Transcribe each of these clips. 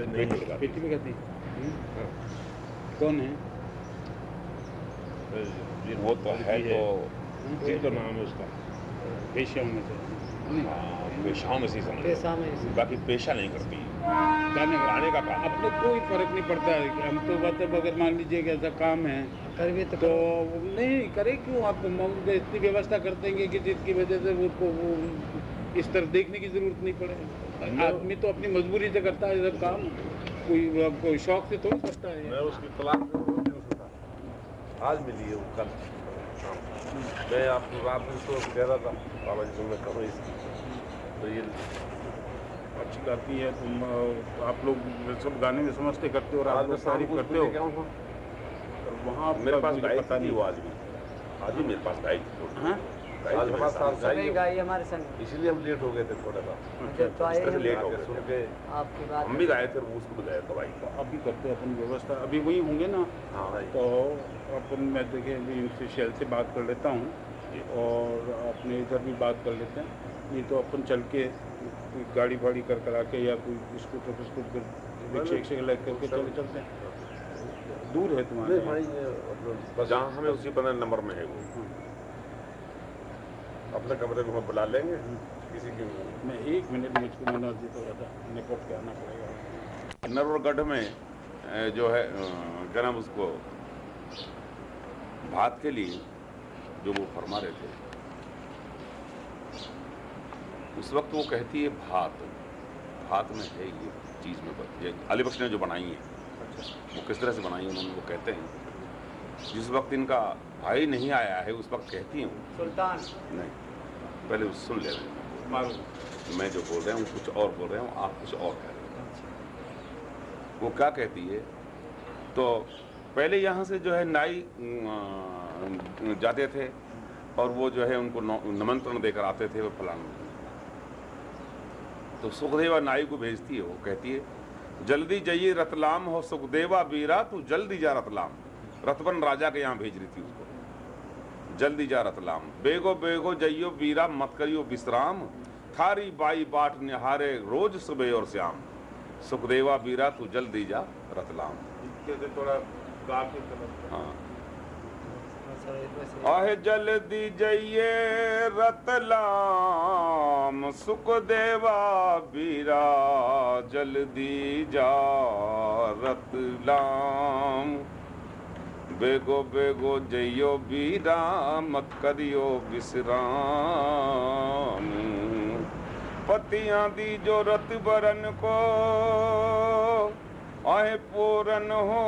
अरे नहीं लगाती बेटी भी कौन है? वो तो है तो? तो नाम है उसका। पेशियाओं में हाँ, में से समझ पेशा में। बाकी पेशा नहीं करती। गाने गाने का काम अपने कोई फ़र्क नहीं पड़ता है हम तो मतलब अगर मान लीजिए कि ऐसा काम है। कर भी तो तो नहीं करे क्यों? आप इतनी व्यवस्था कर देंगे कि जिसकी वजह से उसको इस तरह देखने की ज़रूरत नहीं पड़े। आदमी तो अपनी मजबूरी से करता है सब काम। कोई कोई शौक से थोड़ी करता है। मैं उसकी तलाश में हूँ, नहीं उसका। आज मिली है वो कल। मैं आपको रात में तो कह रहा था बाबा जी तुमने कहो इसकी तो ये अच्छी गाती है तुम आप लोग सब गाने में समझते करते हो और आज आप तारीफ़ करते हो। वहाँ मेरे पास गाय पता नहीं वो आज भी। आज भी मेरे पास गाय थी हाँ? इसीलिए हम लेट हो गए थे थोड़ा सा। तो लेट हो गए सुन के आपकी बात हम भी गाए थे उसको गाया था भाई। अभी करते हैं अपन व्यवस्था। अभी वही होंगे ना? हाँ तो अपन मैं देखे अभी इनसे शैल से बात कर लेता हूँ। और अपने इधर भी बात कर लेते हैं। नहीं तो अपन चल के कोई गाड़ी फाड़ी कर करा के या कोई स्कूटर फिस्कूटर रिक्शे रिक्शे लग करके चले चलते हैं। दूर है तुम्हारे भाई बस जहाँ हमें उसी पंद्रह नंबर में है वो। अपने कमरे को हम बुला लेंगे किसी की मैं एक मिनट मुझको मैंने जी थोड़ा सा निपट के आना पड़ेगा। नरवरगढ़ में जो है क्या नाम उसको भात के लिए जो वो फरमा रहे थे उस वक्त वो कहती है भात भात में है ये चीज़ में ये अली बख्श ने जो बनाई है वो किस तरह से बनाई है उन्होंने वो कहते हैं। जिस वक्त इनका भाई नहीं आया है उस वक्त कहती हूँ। सुल्तान। नहीं पहले वो सुन ले। रहे मैं जो बोल रहा हूँ कुछ और बोल रहा हूँ आप कुछ और कह रहे हो। वो क्या कहती है? तो पहले यहाँ से जो है नाई जाते थे और वो जो है उनको निमंत्रण देकर आते थे वो फलाना। तो सुखदेवा नाई को भेजती है वो कहती है जल्दी जाइए रतलाम हो सुखदेवा बीरा तू जल्दी जा रतलाम। रतवन राजा के यहाँ भेज रही थी उसको। जल्दी जा रतलाम। बेगो बेगो जइयो बीरा मत करियो विश्राम। थारी बाई बाट निहारे रोज सुबह और श्याम सुखदेवा बीरा तू जल्दी जा रतलाम। इसके से थोड़ा गा हाँ। आहे जल्दी जइए रतलाम। सुखदेवा बीरा जल्दी जा रतलाम। बेगो बेगो जइयो बीरा मत करियो विश्राम। पतियाँ दी जो रत बरन को आए पूरन हो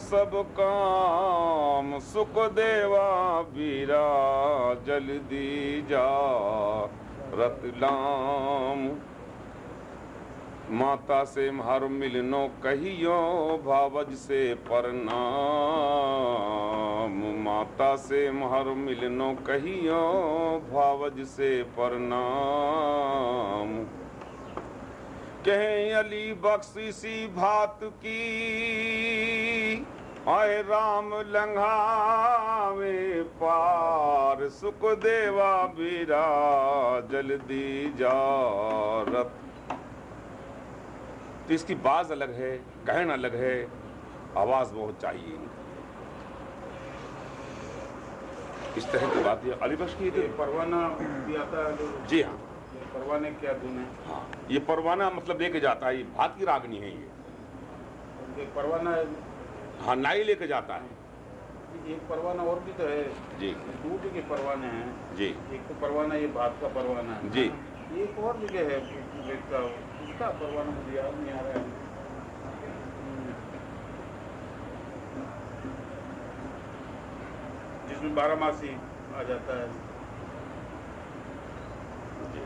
सब काम। सुख देवा बीरा जल्दी जा रतलाम माता से हर मिलनो कहियो भावज से परनाम। माता से हर मिलनो कहियो भावज से परनाम। कहें अली बख्शी भात की, आए राम लंघावे पार सुख देवा बीरा जल्दी जा रत तो इसकी बाज अलग है कहन अलग है आवाज़ बहुत चाहिए इस तरह की बात ये अली बख्श की ये परवाना भी आता है जो- हाँ। परवाने क्या धुन है? हाँ ये परवाना मतलब लेके जाता है ये भात की रागनी है ये। ये परवाना हाँ नाई लेके जाता है। एक परवाना और भी तो है। जी। दूध के परवाने हैं। जी। एक तो परवाना ये भात का परवाना है। जी। एक और जगह है इसका उसका परवाना मुझे याद नहीं आ रहा है जिसमें बारहमासी आ जाता है। जी।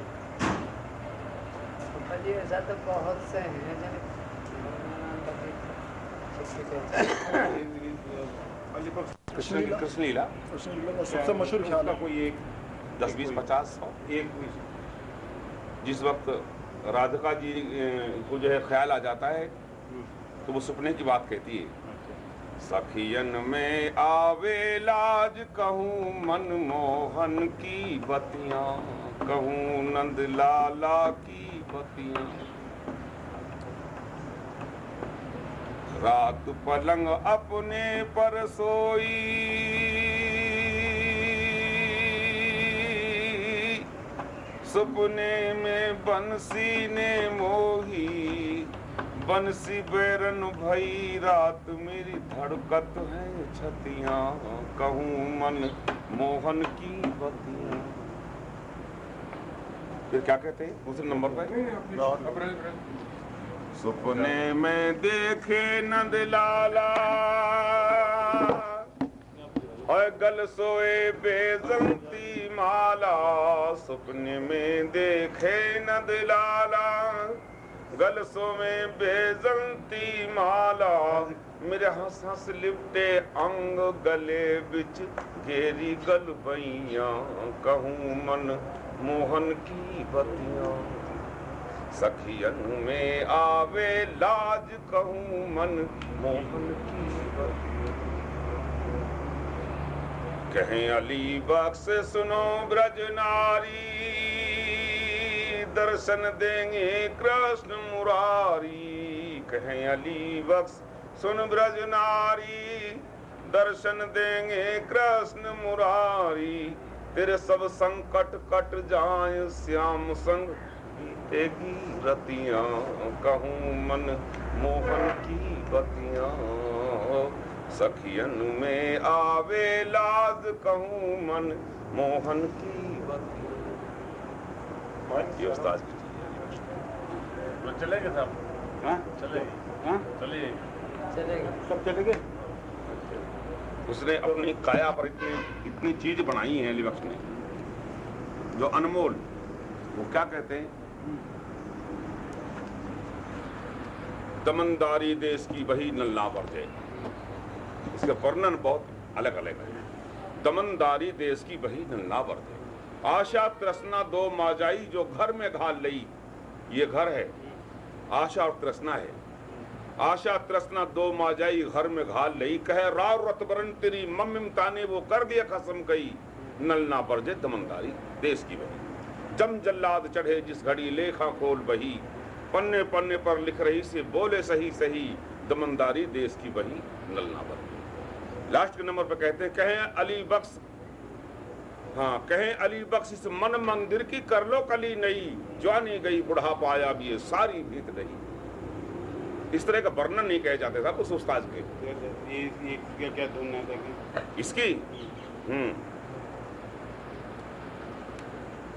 ऐसा तो बहुत से हैं बख्श कृष्ण कृष्ण लीला सबसे मशहूर ख्याल कोई एक दस बीस पचास सौ एक जिस वक्त राधिका जी को जो है ख्याल आ जाता है तो वो सपने की बात कहती है। सखियन में आवे लाज कहूँ, मनमोहन की बतियाँ, कहूँ नंद लाला की बतियाँ। रात पलंग अपने पर सोई सपने में बंसी ने मोही बंसी बैरन भई रात मेरी धड़कत है छतियाँ कहूँ मन मोहन की बतियाँ फिर क्या कहते हैं? दूसरे नंबर पे? सपने में देखे नंद लाला और गल सोए बेजंती माला, सपने में देखे नंद लाला गल सोए बेजंती माला, मेरे हंस हंस लिपटे अंग गले बिच घेरी गल बैया कहूँ मन मोहन की बतियाँ। सखियन में आवे लाज, कहूँ मन मोहन की बतियाँ। कहें अली बख्श सुनो ब्रज नारी, दर्शन देंगे कृष्ण मुरारी। कहें अली बख्श सुन ब्रज नारी, दर्शन देंगे कृष्ण मुरारी। तेरे सब संकट कट जाए श्याम संग बीतेगी रतियाँ कहूँ मन मोहन की बतियाँ। सखियन में आवे लाज कहूँ मन मोहन की बतियाँ ये उस्ताद की तो चलेंगे साहब? हाँ? चलेंगे। हाँ? चलिए। चलेगा। सब चले उसने अपनी काया पर इतनी इतनी चीज़ बनाई है अली ने जो अनमोल। वो क्या कहते हैं? दमनदारी देश की वही नल्ला पर वर्जे इसका वर्णन बहुत अलग अलग है। दमनदारी देश की वही नल्ला वर्जे आशा तृष्णा दो माजाई जो घर में घाल लई। ये घर है। आशा और तृष्णा है। आशा तृष्णा दो माजाई घर में घाल लई। कहे, राव रतबरन तेरी मम्मिम ताने वो कर दिया खसम कही नलना बरजे दमनदारी देश की बही। जम जल्लाद चढ़े जिस घड़ी लेखा खोल बही। पन्ने पन्ने पर लिख रही से बोले सही सही। दमनदारी देश की बही नलना बरजे। लास्ट के नंबर पर कहते हैं कहें अली बख्श। हाँ कहें अली बख्श इस मन मंदिर की कर लो कली नई। जवानी गई बुढ़ा पाया भी ये सारी भीत नहीं इस तरह का वर्णन नहीं कहे जाते था उस उस्ताद के। ये ये क्या क्या धुन है इसकी? हम्म।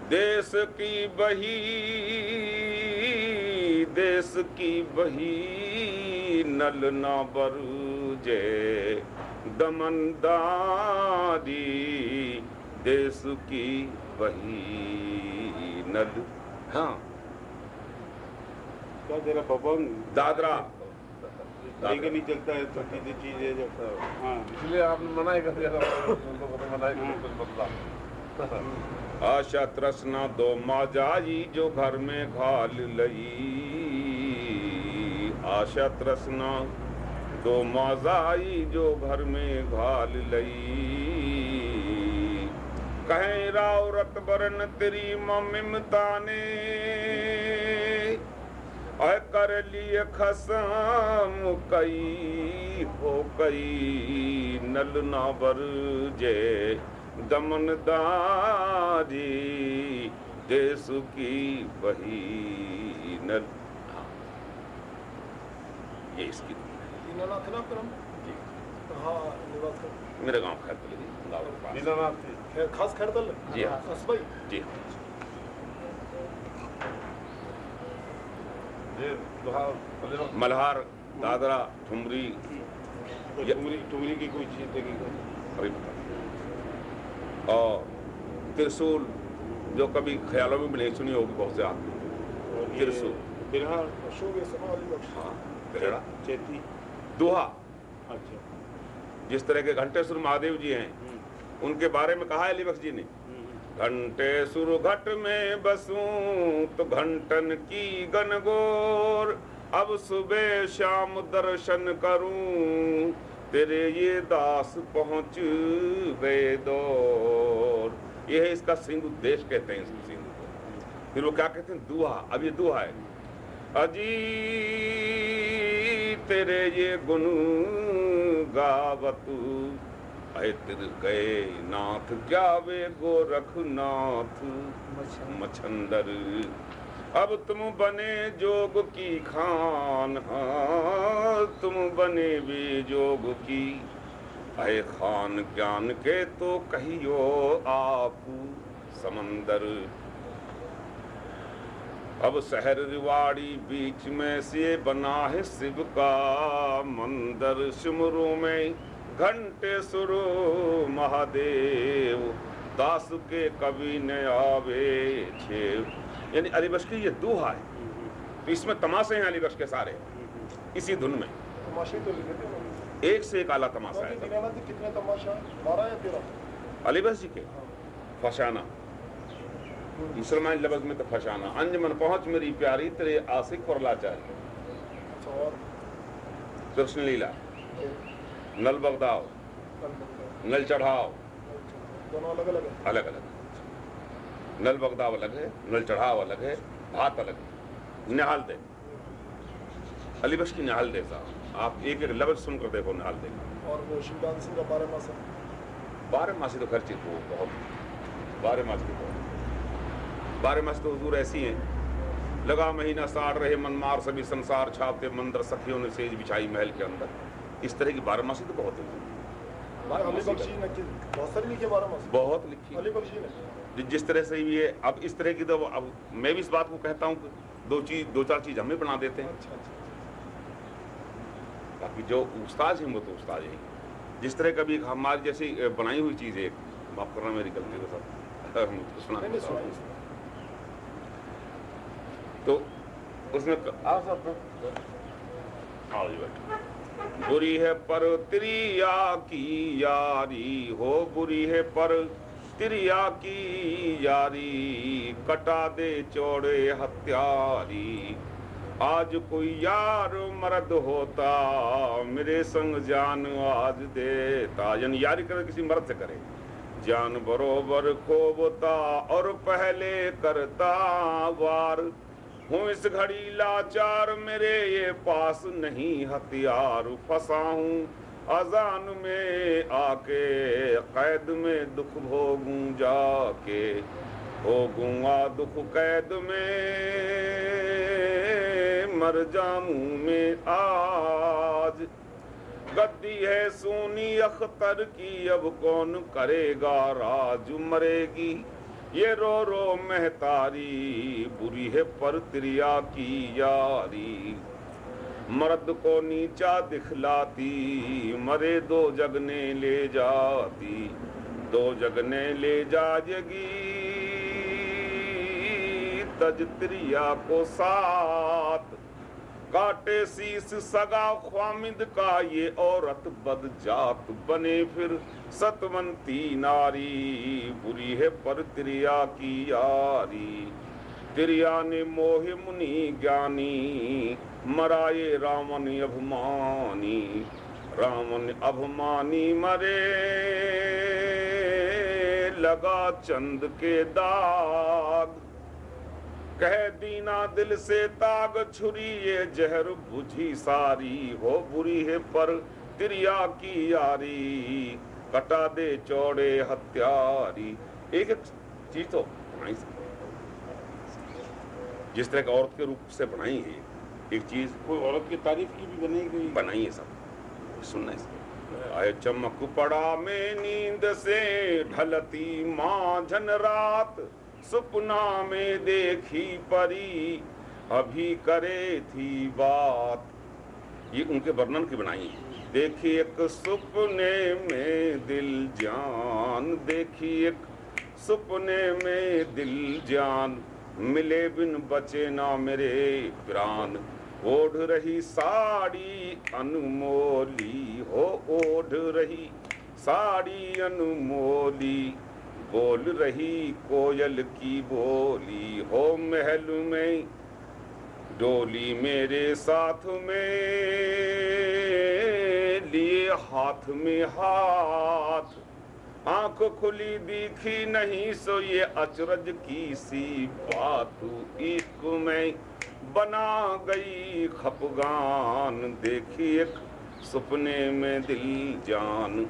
देश की बही देश की बही नल ना बरुजे दमनदारी देश की वही नद। हाँ। क्या तेरा दादरा। लेके नहीं चलता है तो चीज़ें चीज़ें जब हाँ। इसलिए आपने मना ही कर दिया था। मना ही कुछ बदला। आशा तृष्णा दो माजाई जो घर में घाल लई। आशा तृष्णा दो माजाई जो घर में घाल लई। कहें, राव रत बरन तेरी ममिमता ने कर लिए खसम कई हो कई। नल ना बर जे दमनदारी देश की बही नल। हाँ। ये इसकी दीनानाथ हाँ मेरे गाँव खैर दीनानाथ खास खैर जी हाँ। असबाई जी हाँ मल्हार दादरा ठुमरी टुमरी टुमरी की कोई चीज़ देखिए अभी बता और त्रिशूल जो कभी ख्यालों में भी नहीं सुनी होगी बहुत से आदमी त्रिशूल। हाँ चेती दोहा। अच्छा। जिस तरह के घंटेश्वर महादेव जी हैं हम्म, उनके बारे में कहा है बख्श जी ने। हम्म, घंटेश्वर घट में बसूं तो घंटन की गनगोर अब सुबह शाम दर्शन करूँ तेरे ये दास पहुँच गए दौर। ये है इसका सिंधु देश कहते हैं इस सिंधु को। फिर वो क्या कहते हैं? दुहा। अब ये दुआ है। अजी तेरे ये गुण गावत। अय तिर गए नाथ क्या वे गोरखनाथ? मछंदर अब तुम बने जोग की खान। हाँ तुम बने भी जोग की। अय खान ज्ञान के तो कहियो आप। समंदर अब शहर रिवाड़ी बीच में से बना है शिव का मंदिर। सिमरू में घंटे सुरो महादेव। दास के कवि ने आवे छे यानी अलीबक्ष की ये दोहा है। तो इसमें तमाशे हैं अलीबक्ष के सारे। इसी धुन में। तमाशे तो लिखे एक से एक आला तमाशा है कितने तमाशा बारह या तेरह? अलीबक्ष जी के। फसाना। मुसलमान लफ्ज में तो फसाना। अंजमन पहुँच मेरी प्यारी तेरे आशिक पर लाचारी। और? कृष्ण लीला। नल बगदाव नल चढ़ाव दोनों अलग अलग है? अलग अलग। नल बगदाव अलग है नल चढ़ाव अलग है भात अलग है। निहाल दे। अलीबक्ष की निहाल दे साहब। आप एक एक लफ्ज सुनकर देखो निहाल दे। और वो शिवदान सिंह का बारह मासा? बारह मासी तो खर्ची को बहुत। बारह मासी तो बहुत। बारह मासी तो हजूर ऐसी हैं। लगा महीना साड़ रहे मनमार सभी संसार छापते मंदिर सखियों ने सेज बिछाई महल के अंदर। इस तरह की बारह मासी तो बहुत है बहुत लिखी बहुत जिस तरह से है अब इस तरह की तो अब मैं भी इस बात को कहता हूँ दो चीज़ दो चार चीज़ हमें बना देते हैं। अच्छा अच्छा बाकी जो उस्ताद हैं वो तो उस्ताद ही। जिस तरह कभी हमारी जैसी बनाई हुई चीज़ है माफ़ करना मेरी गलती को सब सुना नहीं नहीं देता हूँ। सुनाइए तो उसमें बैठो। बुरी है पर त्रिया की यारी हो बुरी है पर त्रिया की यारी। कटा दे चौड़े हत्यारी। आज कोई यार मर्द होता मेरे संग जान आज देता। यानी यारी कर किसी मर्द से करे। जान बरोबर खोबता और पहले करता वार। हूँ इस घड़ी लाचार मेरे, ये पास नहीं हथियार। फंसा हूँ अजान में आके, कैद में दुख भोगूं जाके। भोगूँगा दुख कैद में, मर जाऊँ में आज। गद्दी है सोनी अख्तर की, अब कौन करेगा राज? मरेगी ये रो रो महतारी बुरी है पर त्रिया की यारी। मर्द को नीचा दिखलाती, मरे दो जगने ले जाती। दो जगने ले जाएगी तज त्रिया को साथ। काटे शीस सगा ख्वामिद का ये औरत बद जात बने फिर। सतवंती नारी, बुरी है पर त्रिया की यारी। त्रिया ने मोह मुनि ज्ञानी, मराए रामन अभिमानी। रामन अभिमानी मरे, लगा चंद के दाग। कह दीना दिल से ताग छुरी ये जहर बुझी सारी हो बुरी है पर तिरिया की यारी। कटा दे चौड़े हत्यारी। एक चीज़ तो बनाई जिस तरह की औरत के रूप से बनाई है एक चीज़ कोई औरत की तारीफ़ की भी बनी गई बनाई है सब। सुनना है आए चमक पड़ा में नींद से ढलती माँ झन रात। सपना में देखी परी, अभी करे थी बात। ये उनके वर्णन की बनाई है। देखी एक सपने में दिल जान, देखी एक सपने में दिल जान। मिले बिन बचे ना मेरे प्राण। ओढ़ रही साड़ी अनमोली, हो ओढ़ रही साड़ी अनमोली। बोल रही कोयल की बोली हो महल में, डोली मेरे साथ में, लिए हाथ में हाथ। आँख खुली दिखी नहीं, सो ये अचरज की सी बात इश्क में बना गई खपगान। देखी एक सपने में दिल जान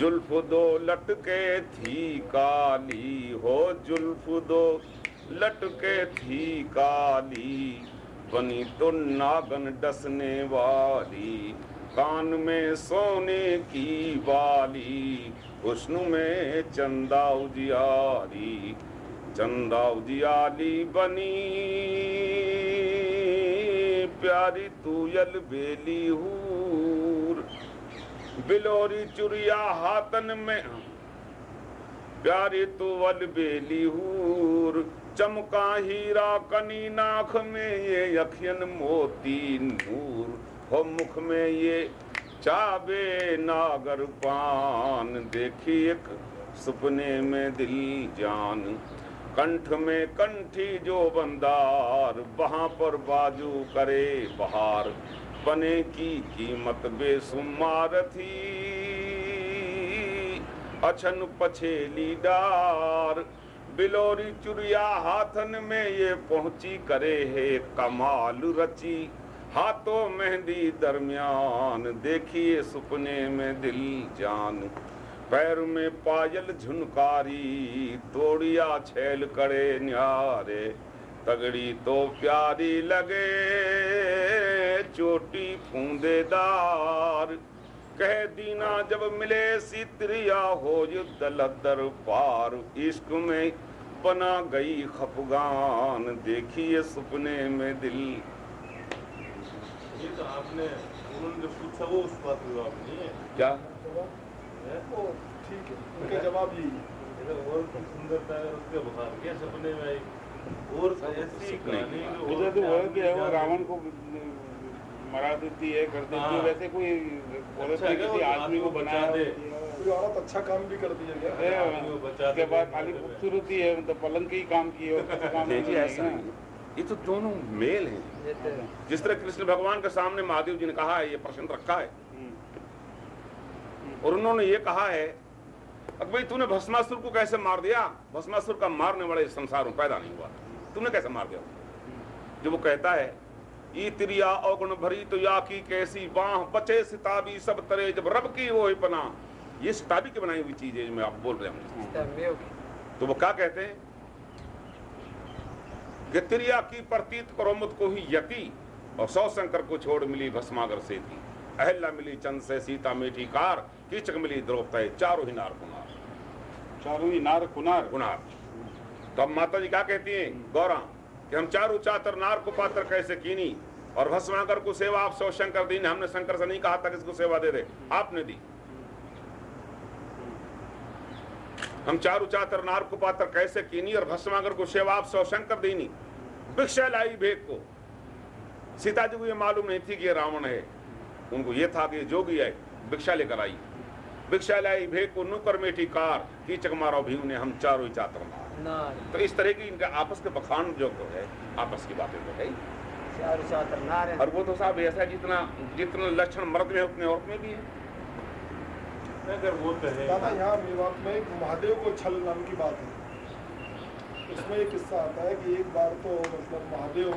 जुल्फ दो लटके थी काली, हो जुल्फ दो लटके थी काली। बनी तो नागन डसने वाली, कान में सोने की वाली हुस्न में चंदा उजियाली चंदा उजियाली बनी। प्यारी तू यल बेली हूर बिलोरी चुरिया हाथन में। प्यारी तू वल बेली हूर, चमका हीरा कनी नाख में ये अखियन मोती नूर। हो मुख में ये चाबे नागर पान, देखी एक सपने में दिल जान। कंठ में कंठी जो बंदार, वहाँ पर बाजू करे बहार। बने की कीमत बेसुमार थी। अछन पछेली डार, बिलोरी चुरिया हाथन में ये पहुँची करे है कमाल रची। हाथों मेहंदी दरमियान देखिए सपने में दिल जान। पैर में पायल झुनकारी, तोड़िया छेल करे न्यारे। तगड़ी तो प्यारी लगे चोटी फूंदेदार कह दीना जब मिले सितरिया हो युद्ध लदर पार इश्क में बना गई खफगान देखिए सपने में दिल ये तो आपने उन्होंने पूछा वो उस बात जवाब नहीं है क्या? वो ठीक है उनका जवाब यही है सुंदरता है उसके बुखार के सपने में आई और ऐसी जो तो वो आदमी कि है वो रावण को मरा देती है कर देती है हाँ। वैसे कोई औरत अच्छा ने किसी आदमी को दे। कोई औरत अच्छा काम भी कर दिया है, उसके बाद खाली खूबसूरती है मतलब पलंग के ही काम की है और किसी काम देखिए नहीं ऐसा नहीं ये तो दोनों मेल हैं। तो जिस तरह कृष्ण भगवान के सामने महादेव जी ने कहा है ये प्रश्न रखा है। हम्म। और उन्होंने ये कहा है अब भाई तूने भस्मासुर को कैसे मार दिया? भस्मासुर का मारने वाले संसार में पैदा नहीं हुआ तूने कैसे मार दिया? जो वो कहता है ई तिरिया अवगुण भरी तो या की कैसी बाह बचे सिताबी सब तरे जब रब की वो पना ये सिताबी की बनाई हुई चीज़ है जो मैं आप बोल रहे हैं तो वो क्या कहते हैं? कि तिरिया की प्रतीत करो मुझको ही यति और सौ शंकर को छोड़ मिली भस्मागर से थी अहल्या मिली चंद से सीता मीठी कार कीचक मिली द्रौपदी चारों ही नार कुनार। चारों ही नार कुनार। गुनार तो अब माता जी क्या कहती हैं? गौरा, कि हम चारों चातर नार को पात्र कैसे कीनी? और भस्माकर को सेवा आप सौ शंकर दी हमने शंकर से नहीं कहा था कि इसको सेवा दे दे। आपने दी। हम चारों चातर नार को पात्र कैसे कीनी और भस्माकर को सेवा आप सौ शंकर दीनी? भिक्षा लाई भेद को। सीता जी को ये मालूम नहीं थी कि ये रावण है। उनको ये था कि ये जोगी है, भिक्षा लेकर आई। भिक्षा लाई भेद को नुकर मेठी कार, कीचक मारो भी उन्हें हम चारों चातर मार तो इस तरह की इनका आपस के बखान जो तो है आपस की बातें तो है और वो तो साहब ऐसा जितना जितना लक्षण मर्द में उतने औरत में भी है। अगर वो तो है। दादा यहाँ मेवात में महादेव को छल नाम की बात है। उसमें एक किस्सा आता है कि एक बार तो मतलब महादेव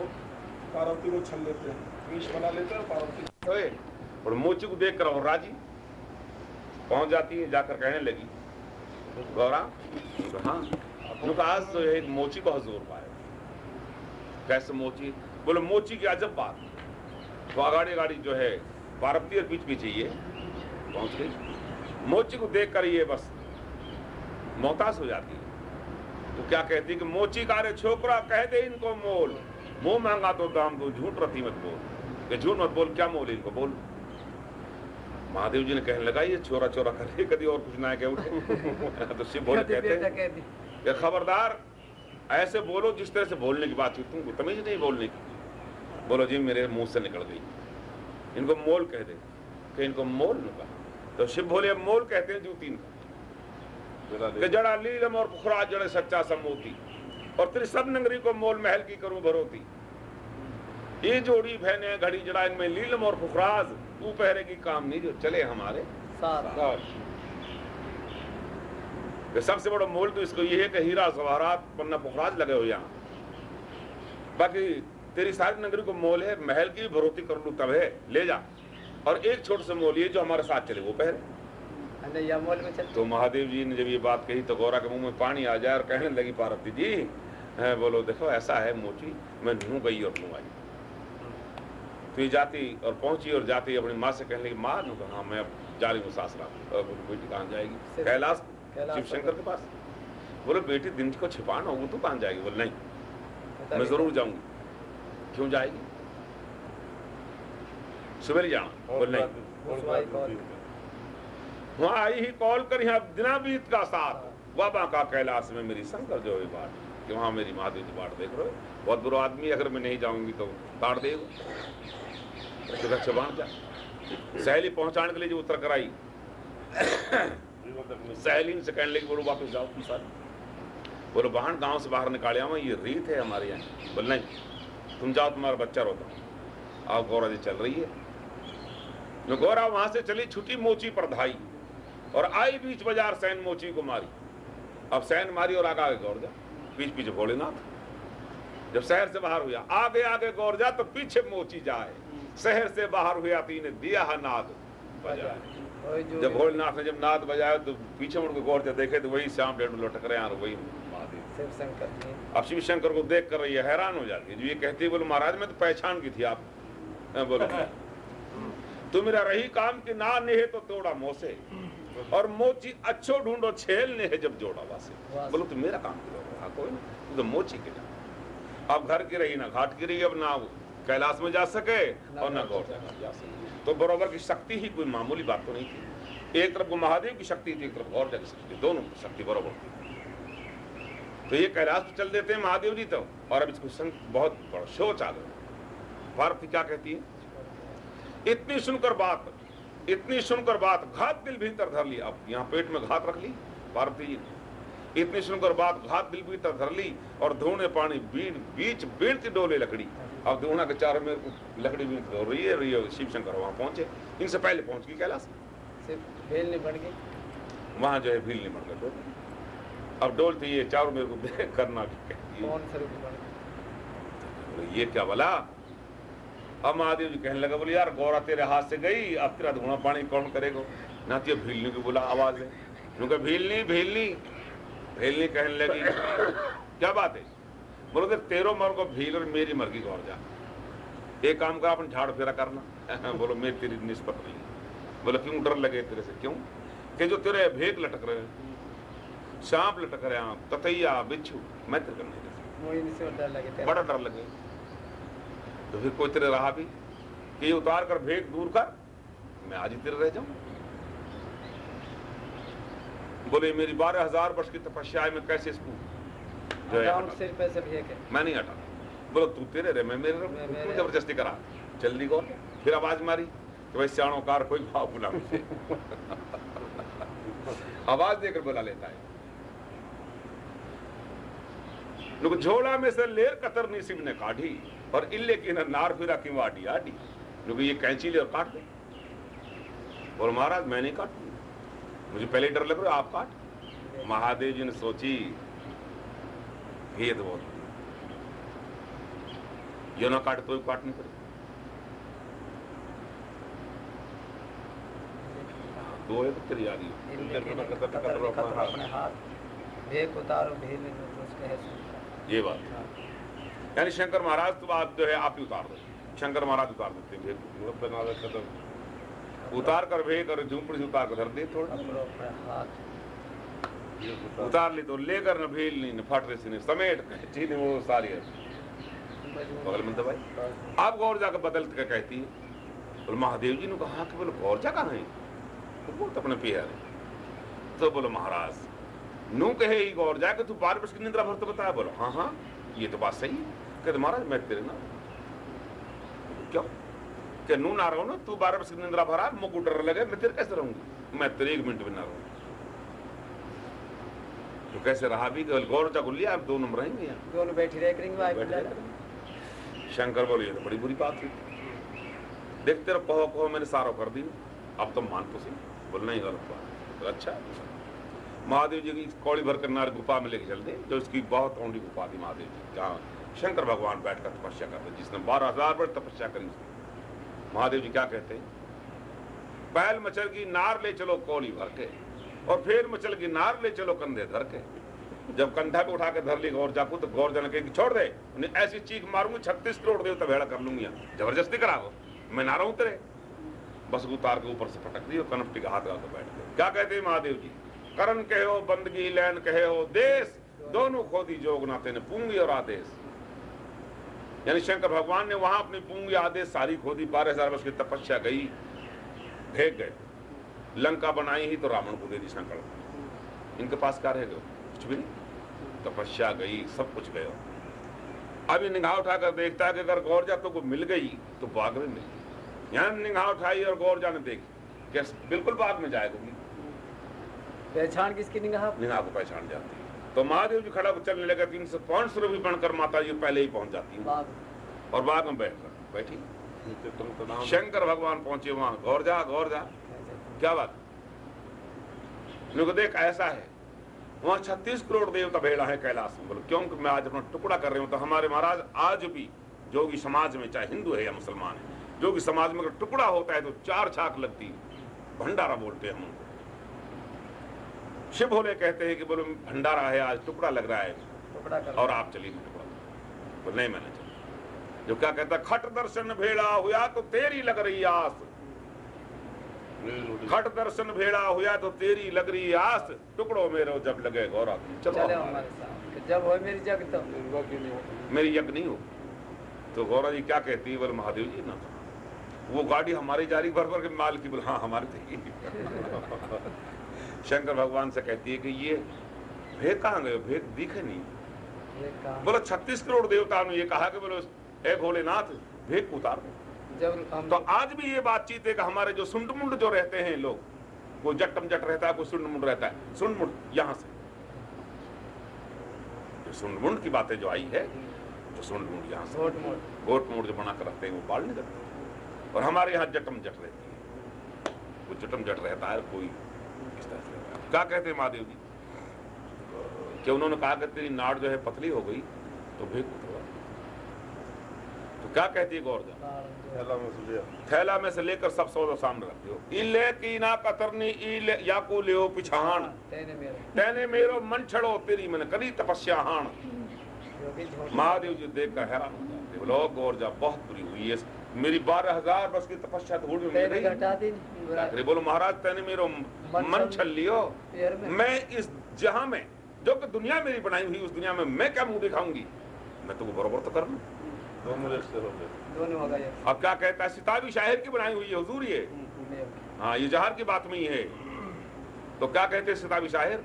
पार्वती को छल लेते हैं विष बना लेते हैं पार्वती ओए, और मोची को देख कर और राज़ी। पहुँच जाती है जाकर कहने लगी। गौरा हाँ। आज तो एक मोची बहुत ज़ोर पाए कैसे मोची? बोले मोची की अजब बात। तो आगाड़ी गाड़ी जो है पार्वती और पीछ पीछे ये पहुँच गई। मोची को देख कर ये बस मोहताज हो जाती। है तो क्या कहती कि मोची का रे छोकरा कह दे इनको मोल। मुँह मांगा तो दाम दो झूठ रती मत बोल। कि झूठ मत बोल क्या मोल इनको बोल। महादेव जी ने कहने लगा ये छोरा छोरा करे कभी और कुछ ना कह उठे। तो शिव बोले कहते हैं। कहती। कि खबरदार ऐसे बोलो जिस तरह से बोलने की बात हुई। तुमको तमीज नहीं बोलने की। बोलो जी मेरे मुँह से निकल गई। इनको मोल कह दे कि इनको मोल न कहा। तो शिव बोले अब मोल कहते हैं जूतीन का कि जड़ा लीलम और पुखरा जड़े सच्चा समोती और तेरी सब नगरी को मोल महल की करूँ भरोती। ये जोड़ी बहने घड़ी जड़ा इनमें लीलम और पुखराज तू पहरे की काम नहीं जो चले हमारे। साथ सबसे बड़ा मोल तो इसको ये है कि हीरा जवाहरात पन्ना पुखराज लगे हो यहाँ। बाकी तेरी सारी नगरी को मोल है महल की भरोती कर लू तब है। ले जा। और एक छोटे से मोल ये जो हमारे साथ चले वो पहले। मॉल में तो महादेव जी ने जब ये बात कही तो गौरा के मुँह में पानी आ जाए और कहने लगी पार्वती जी है, बोलो देखो ऐसा है मोची मैं नू गई और नू आई। तो ये जाती और पहुँची और जाती अपनी माँ से कहने लगी माँ नू कहा? मैं अब जा रही हूँ सासरा बेटी कहाँ जाएगी। कैलाश शिव शंकर के पास। बोले बेटी दिन को छिपाना होगा तो कहाँ जाएगी? बोले नहीं मैं ज़रूर जाऊँगी। क्यों जाएगी? सुबह जाना बोले नहीं। वहाँ आई ही कॉल कर यहाँ दिना बीत का साथ बाबा का कैलाश में मेरी शंकर जो है बाट कि वहाँ मेरी महादेव जी बाट देख रहे हो। बहुत बुरा आदमी अगर मैं नहीं जाऊँगी तो ताड़ देगा तो जा सहेली पहुँचाने के लिए जो उतर कर सहेली से कहने लगी, बोलो वापस जाओ तुम सारे। बोलो, बहन गाँव से बाहर निकाले आवा ये रीत है हमारे यहाँ। बोल, नहीं, तुम जाओ, तुम्हारा बच्चा रोता आओ, गौरा जी चल रही है। गौरा वहाँ से चली, छुटी मोची पर धाई। और आई बीच बाज़ार सैन मोची को मारी। अब सैन मारी और आगे आगे गौर जा। बीच पीछे भोलेनाथ। जब शहर से बाहर हुआ, आगे आगे गौर जा तो पीछे मोची जाए। शहर से बाहर हुआ तीन दिया है नाद। बजाए। जब भोलेनाथ ने जब नाद बजाया तो पीछे मुड़ के गौर जा देखे तो वही श्याम डेढ़ लटक रहे हैं और वही महादेव। शंकर अब शिव शंकर को देख कर रही है हैरान हो जाती है। जो ये कहती है बोले महाराज मैं तो पहचान की थी आप बोलो। तू मेरा रही काम की ना नेहे तो तोड़ा मोसे और मोची अच्छो ढूंढो छेल ने है जब जोड़ा वासे। बोलो तू मेरा काम करो हाँ कोई ना तो मोची के ना अब घर की रही ना घाट की रही अब ना कैलाश में जा सके और ना गौर जा सके। तो बरोबर की शक्ति ही कोई मामूली बात तो नहीं थी। एक तरफ़ को महादेव की शक्ति थी, एक तरफ़ गौर की शक्ति, दोनों की शक्ति बरोबर थी। तो ये कैलाश पे चल देते हैं महादेव जी तो और अब इसको संग बहुत बड़ा शोच आ गया पार्वती क्या कहती है? इतनी सुनकर बात, इतनी सुनकर बात, घात दिल भीतर धर ली, अब यहाँ पेट में घात रख ली पार्वती जी इतनी सुनकर बात, घात दिल भीतर धर ली, और धोने पानी, बीन, बीच बीनती डोले लकड़ी। अब धोना के चारों में लकड़ी बीन हो रही है रही है शिव शंकर वहाँ पहुँचे। इनसे पहले पहुँच गई कैलाश। भेल नहीं बढ़ गई? वहाँ जो है भील बढ़ गए डोल अब डोलती ये चारों मेरे को करना भी ये क्या बोला? अब महादेव जी कहने लगा बोले यार गौरा तेरे हाथ से गई अब तेरा धुआँ पानी कौन करेगा? ना तो भीलनी की बोला आवाज़ है। उनका भीलनी भीलनी। भीलनी कहने लगी क्या बात है? बोलो तो तेरो मर को भील और मेरी मर की गौर जा। एक काम कर अपन झाड़ फेरा करना। बोलो मैं तेरी निष्पत नहीं। बोले क्यों डर लगे तेरे से? क्यों? कि जो तेरे भेद लटक रहे सांप लटक रहे हैं ततैया बिच्छू मैं तेरे को नहीं दे बड़ा डर लगे। तो फिर कोई तेरे रहा भी कि ये उतार कर भेद दूर कर मैं आज ही तेरे रह जाऊँ। बोले मेरी बारह हज़ार वर्ष की तपस्या मैं कैसे इसको मैं नहीं हटा। बोलो तू तेरे रहे मैं मेरे तू ज़बरदस्ती करा। जल्दी गौर फिर आवाज़ मारी कि भाई सियाणो कार कोई भाव बुला मुझे। आवाज़ देकर बुला लेता है। झोला में से लेर कतर निसिम ने काढ़ी और इल्ले की न नार फिरा की वाडी आडी। नुक ये कैंची ले और काट दे। और महाराज मैं नहीं काटूँगा मुझे पहले डर लग रहा है, आप काट। महादेव जी ने सोची भेद बहुत ये ना काटे तो भी काटनी पड़े दो है तो तेरी। ये बात यानी शंकर महाराज तो आप जो है आप ही उतार दो शंकर महाराज उतार देते हैं उतार कर भेद और झूपड़ी से उतार कर धर दे थोड़ा उतार ली तो लेकर न भेल नहीं न फट रही समेट चीनी वो सारी है। बगल में दबाई आप गौर जाकर बदल के कहती है। बोले महादेव जी ने कहा कि बोले गौर जा कहाँ है तो बोलते अपने पिया तो बोलो महाराज नू कहे ही गौर जा कि तू बार वर्ष की निंद्रा भर तो बताया? बोलो हाँ हाँ ये तो बात सही है। कहते महाराज मैं तेरे ना क्यों? कि नू ना रहो ना तू बारह वर्ष की निंद्रा भरा मुझको डर लगे मैं तेरे कैसे रहूँगी? मैं तेरे एक मिनट भी ना रहूँगी तो कैसे रहा भी? कि गौर जा को लिया आप दो नंबर रहेंगे यहाँ। दोनों बैठी रहे करेंगे वाइफ बैठे शंकर बोले तो बड़ी बुरी बात हुई देखते रहो कहो कहो मैंने सारो कर दी। अब तो मान तो सही बोल नहीं गलत बात तो अच्छा। महादेव जी की कौड़ी भर कर नार गुफा में लेके चलते जो उसकी बहुत औंडी गुफा थी महादेव जी जहाँ शंकर भगवान बैठकर तपस्या करते जिसने बारह हज़ार वर्ष तपस्या करी उसने। महादेव जी क्या कहते हैं? बैल मचर की नार ले चलो कौड़ी भर के। और फिर मचल की नार ले चलो कंधे धर के। जब कंधा पे उठा के धर ली, गौर जाकू तो गौर जन के छोड़ दे ऐसी चीख मारूँगी, छत्तीस करोड़ देवता भेड़ा कर लूँगी। ज़बरदस्ती कराओ, मैं नारा उतरे बस उतार के ऊपर से पटक दी और कनपटी का हाथ लगा बैठ गए। क्या कहते महादेव जी? करण कहे हो बंदगी, लैन कहे हो देश, दोनों खोदी जोग नाते ने पूँगी और आदेश। यानी शंकर भगवान ने वहाँ अपनी पूँगी, आदेश सारी खोदी, बारह हज़ार वर्ष की तपस्या गई, फेंक गए। लंका बनाई ही तो रावण को दे दी शंकर। इनके पास क्या रह गए? कुछ भी नहीं। तपस्या गई सब कुछ गया। अभी निगाह उठाकर देखता है कि अगर गौरजा तो को मिल गई तो बाग में मिल यहाँ निगाह उठाई और गौरजा ने देखी। कैसे बिल्कुल बाग में जाएगी पहचान किसकी निगाह? निगाह को पहचान जाती है। तो महादेव जी खड़ा होकर चलने लगे तीन सौ पाँच सौ भी बनकर माता जी पहले ही पहुँच जाती है? और बाग में बैठ? कर बैठी तो शंकर भगवान पहुँचे वहाँ। गौर जा गौर जा बात मेरे को देख ऐसा है। वहाँ छत्तीस करोड़ देवता भेड़ा है कैलाश में बोलो क्योंकि मैं आज अपना टुकड़ा कर रही हूँ तो हमारे महाराज आज भी जोगी समाज में चाहे हिंदू है या मुसलमान है जोगी समाज में अगर टुकड़ा होता है तो चार छाक लगती है। भंडारा बोलते हैं हम उनको। शिव भोले कहते हैं कि बोलो भंडारा है आज टुकड़ा लग रहा है। टुकड़ा और आप चलिए टुकड़ा तो नहीं मैंने चला जो क्या कहता खट दर्शन भेड़ा हुआ तो तेरी लग रही आस। खट दर्शन भेड़ा हुआ तो तेरी लग रही आस। टुकड़ों में जब लगे गौरा चलो। हमारे जब हो मेरी जग तो। मेरी यज्ञ नहीं हो। तो गौरा जी क्या कहती है? बोले महादेव जी ना। वो गाड़ी हमारी जारी भर भर के माल की। बोले हाँ हमारी थी शंकर भगवान से कहती है कि ये भेद कहाँ गए भेद दिखे नहीं। बोलो छत्तीस करोड़ देवता ने ये कहा कि बोलो ए भोलेनाथ भेद उतार दो। जब हम तो आज भी ये बातचीत है कि हमारे जो सुंड मुंड जो रहते हैं लोग कोई जटम जट रहता है कोई सुंड मुंड रहता है। सुंड मुंड यहाँ से। जो सुंड मुंड की बातें जो आई है जो सुंड मुंड यहाँ से। गोट मोट जो बना कर रखते हैं वो बाल नहीं करते। और हमारे यहाँ जटम जट रहती है। कोई जटम जट रहता है कोई इस तरह से रहता है। क्या कहते हैं महादेव जी? कि उन्होंने कहा कि तेरी नाड़ जो है पतली हो गई तो तो क्या कहती है गौरजा थैला में थैला में से लेकर सब सौदा सामने रख दो इले की ना कतरनी इले या को लियो पिछाण। तेने मेरो। मन छड़ो तेरी मन करी तपस्या हाण। महादेव जी देख कर हैरान हो जाते बोलो गौरजा बहुत बुरी हुई है। मेरी बारह हज़ार बस की तपस्या धूल में बोलो महाराज तेने मेरो मन छल लियो। मैं। इस जहाँ में जो कि दुनिया मेरी बनाई हुई उस दुनिया में मैं क्या मुँह दिखाऊँगी? मैं तुमको बरोबर तो कर लूँ। दोनों एक हो गए। दोनों हो गए। अब क्या कहता है सिताबी शायर की बनाई हुई है हुजूर ये? हाँ ये जहर की बात में ही है। तो क्या कहते हैं सिताबी शायर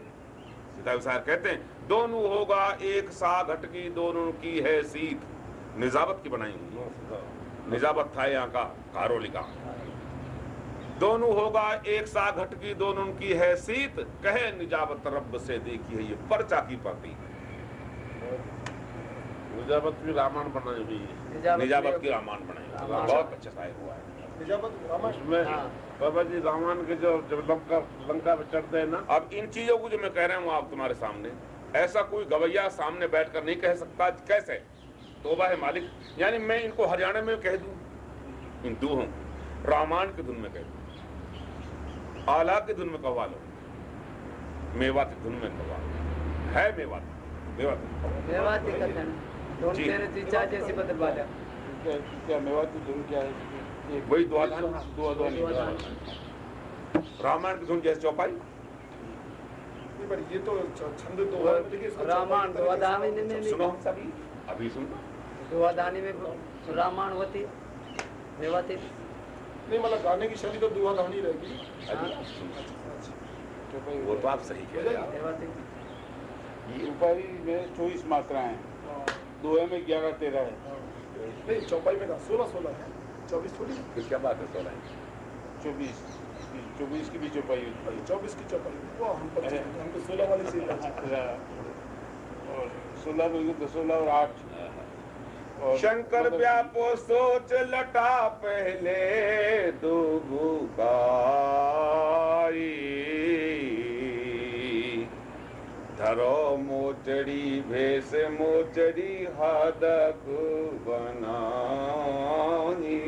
सिताबी शायर कहते हैं दोनों होगा एक सा घटकी दोनों की है सीत। निजाबत की बनाई हुई निजाबत था यहाँ का कारोली का। दोनों होगा एक सा घटकी दोनों की है सीत। कहे निजाबत रब से देखी है ये पर्चा की पति। निजामत भी रामायण बनाई हुई है। निजाबत की रामायण बनाई हुई बहुत अच्छा शायर हुआ है। उसमें हाँ। बाबा जी रामायण के जो जब लंका लंका पे चढ़ते हैं ना अब इन चीज़ों को जो मैं कह रहा हूँ आप तुम्हारे सामने ऐसा कोई गवैया सामने बैठकर नहीं कह सकता कैसे? तोबा है मालिक। यानी मैं इनको हरियाणा में कह दूँ? हिंदू हूँ। रामायण के धुन में कह दूँ? आला के धुन में कहवा लो। मेवात की धुन में कहवा है मेवात मेवात मेवाती जैसी बदल वाला है वही। रामायण की धुन जैसे चौपाई? पर ये तो छंद तो है। रामायण सुनो। सभी अभी सुनो। दुआधानी में रामायण होती मेवाती नहीं मतलब गाने की शैली तो दुआधानी रहेगी। अभी हाँ। सुनो। चौपाई वो तो आप सही कह रहे हैं। में चौबीस मात्राएँ हैं। दोहे में ग्यारह तेरह है। नहीं चौपाई में सोलह सोलह है। चौबीस थोड़ी फिर क्या बात है सोलह चौबीस चौबीस की भी चौपाई होती है चौबीस की चौपाई वो हम पर हम तो सोलह वाली से और सोलह में तो सोलह और आठ। शंकर व्यापो सोच लटा पहले दो। मोचड़ी भेस मोचड़ी फादक बनानी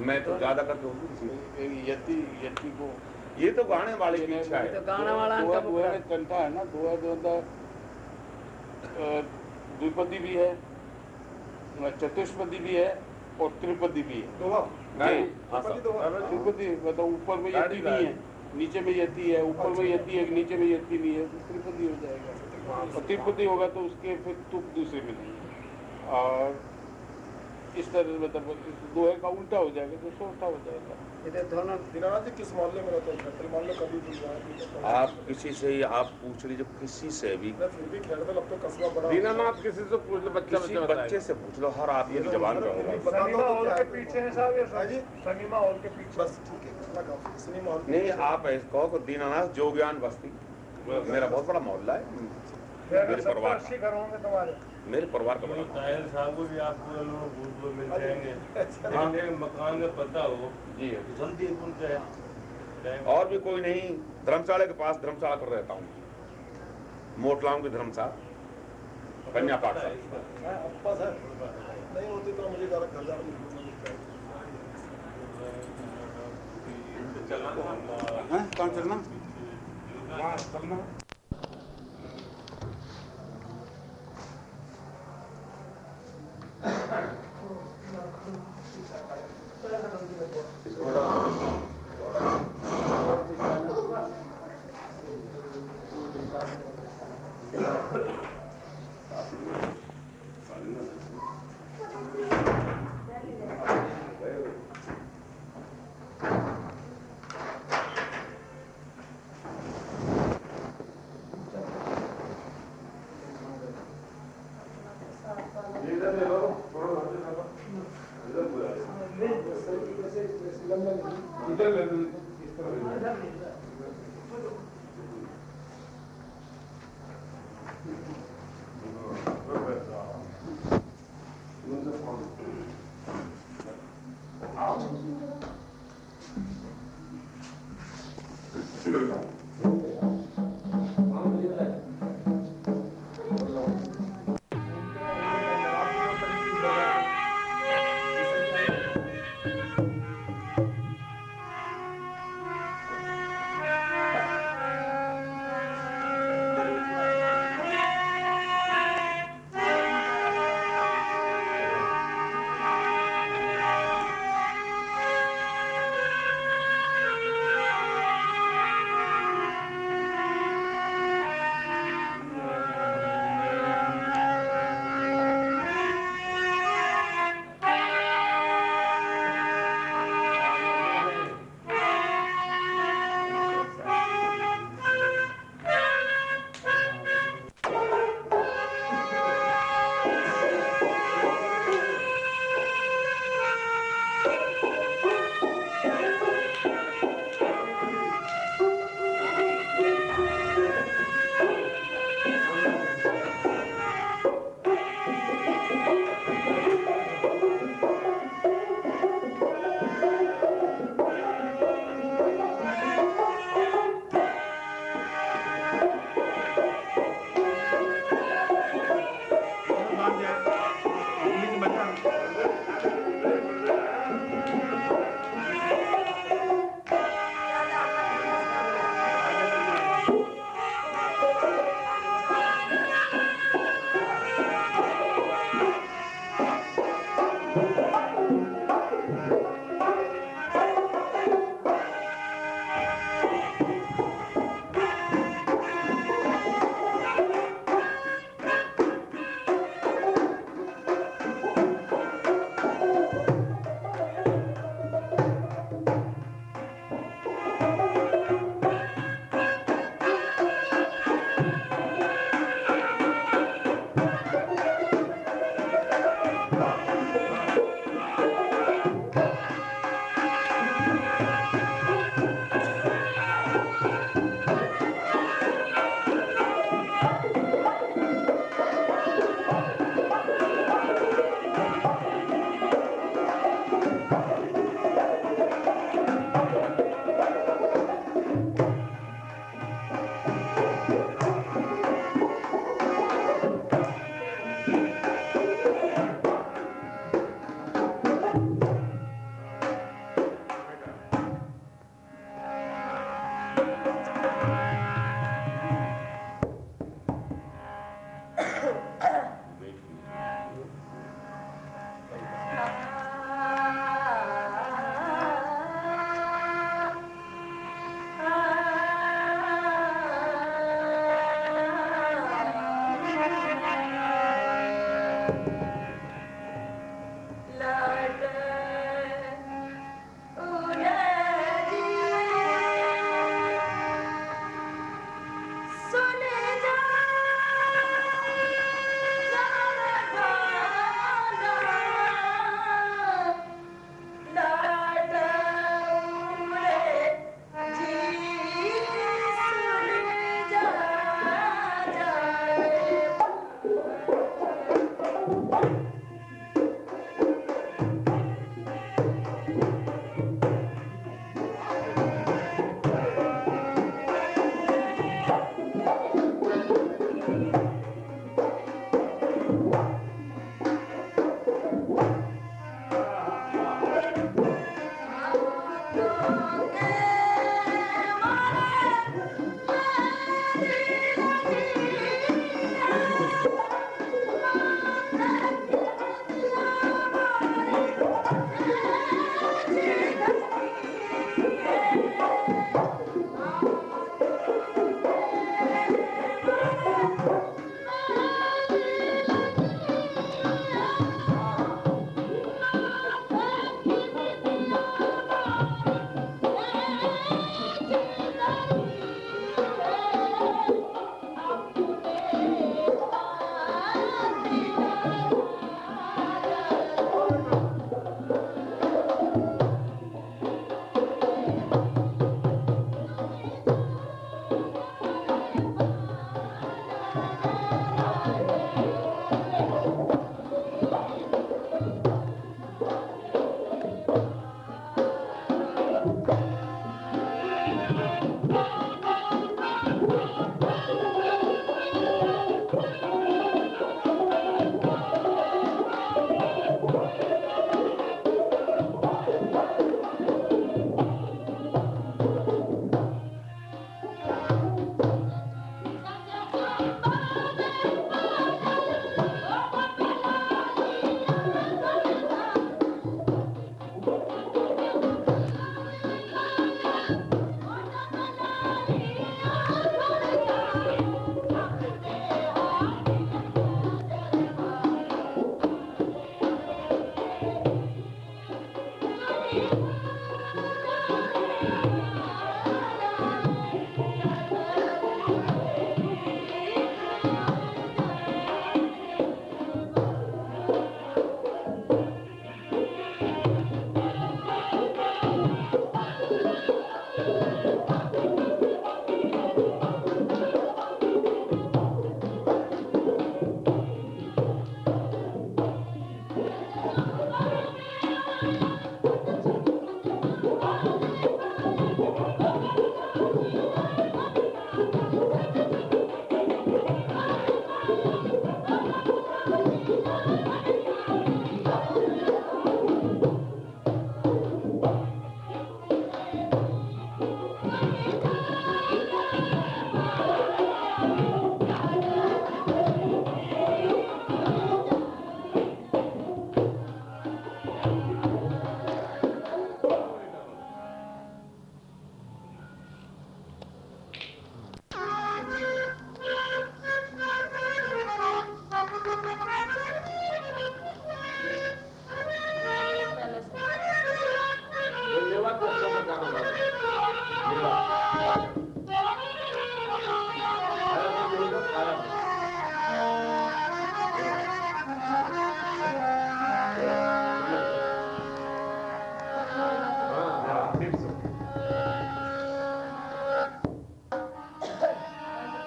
मैं तो ज़्यादा करके हूँ एक यति यति को। ये तो गाने वाले की इच्छा है। तो गाना वाला दुआ अंक दुआ में कंठा है ना। दुआ दुआ द्विपदी भी है चतुष्पदी भी है और त्रिपदी भी है। मतलब ऊपर में यति नहीं है नीचे में यति है ऊपर में अच्छा। यति है नीचे में यति नहीं है। तो त्रिपदी हो जाएगा। और त्रिपदी होगा तो उसके फिर तुप दूसरे में नहीं और इस तरह मतलब दोहे का उल्टा हो जाएगा तो छोटा हो जाएगा। तो जी। आप किसी से ही आप पूछ लीजिए किसी से भी। अब तो दीनानाथ किसी से पूछ लो बच्चा किसी बच्चे। से पूछ लो हर आदमी की जबान पे होगा। है साहब ये जी। सनीमा के पीछे? बस ठीक इतना काफ़ी नहीं आप ऐसे कहो कि दीनानाथ जोग्यान बस्ती मेरा बहुत बड़ा मोहल्ला है। मेरे परिवार अस्सी घर होंगे तुम्हारे। मेरे परिवार का बड़ा ताहिर साहब को भी आपको लोग भूल भूल मिल जाएँगे। जिनके मकान में पता हो जी। जल्दी उनसे और भी कोई नहीं धर्मशाला के पास धर्मशाला पर रहता हूँ। मोटलाम की धर्मशाला कन्या पाठशाला। हाँ, नहीं होती तो मुझे जाना हाँ चलना? चलना। 哦，那很精彩，大家看得多。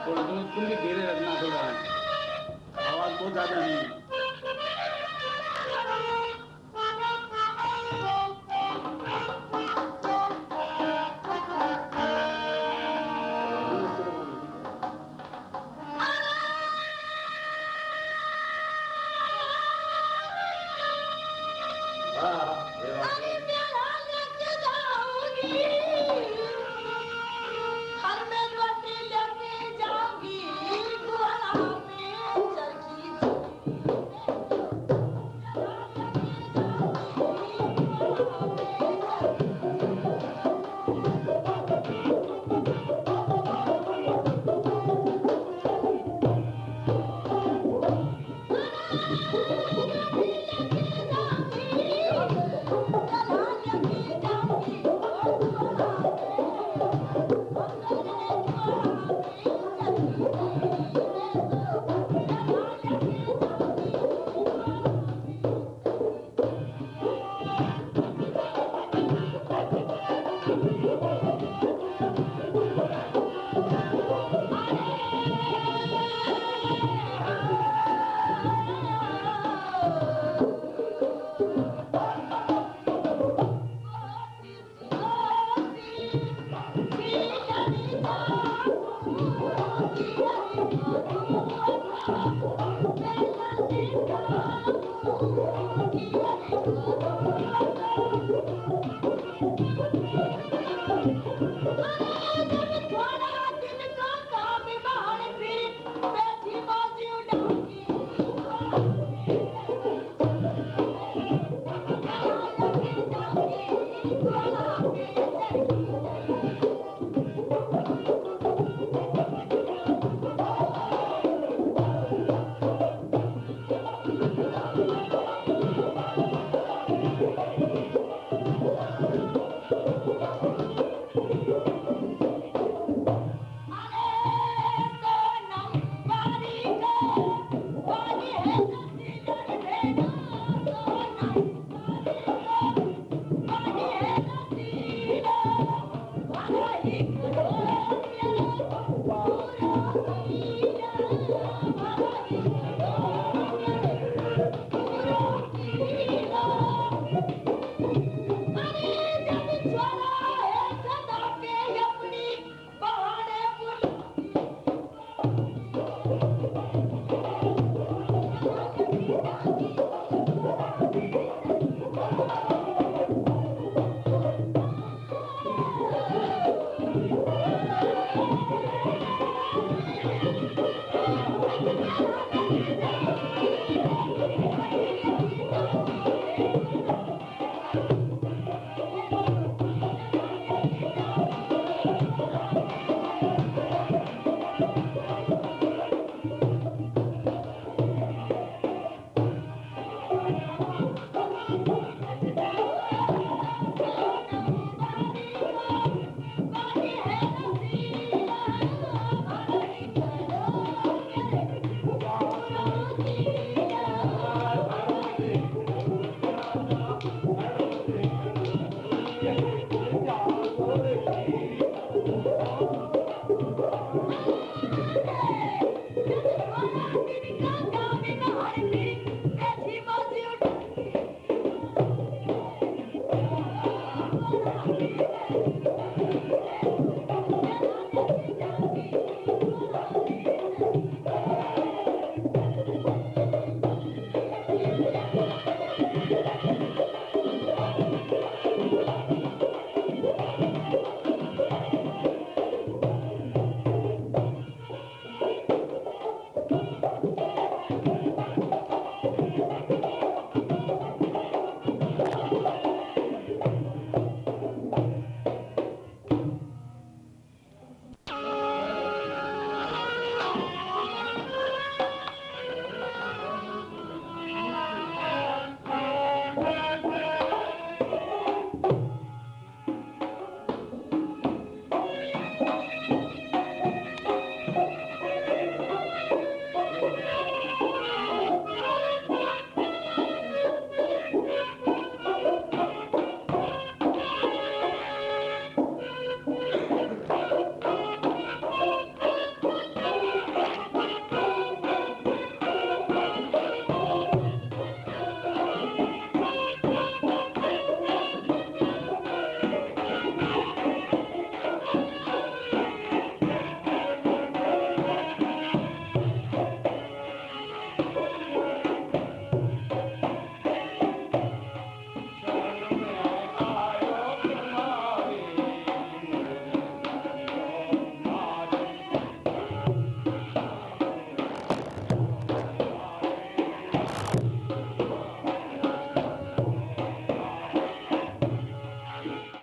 और तुम भी धीरे रखना थोड़ा। आवाज़ बहुत ज़्यादा नहीं है।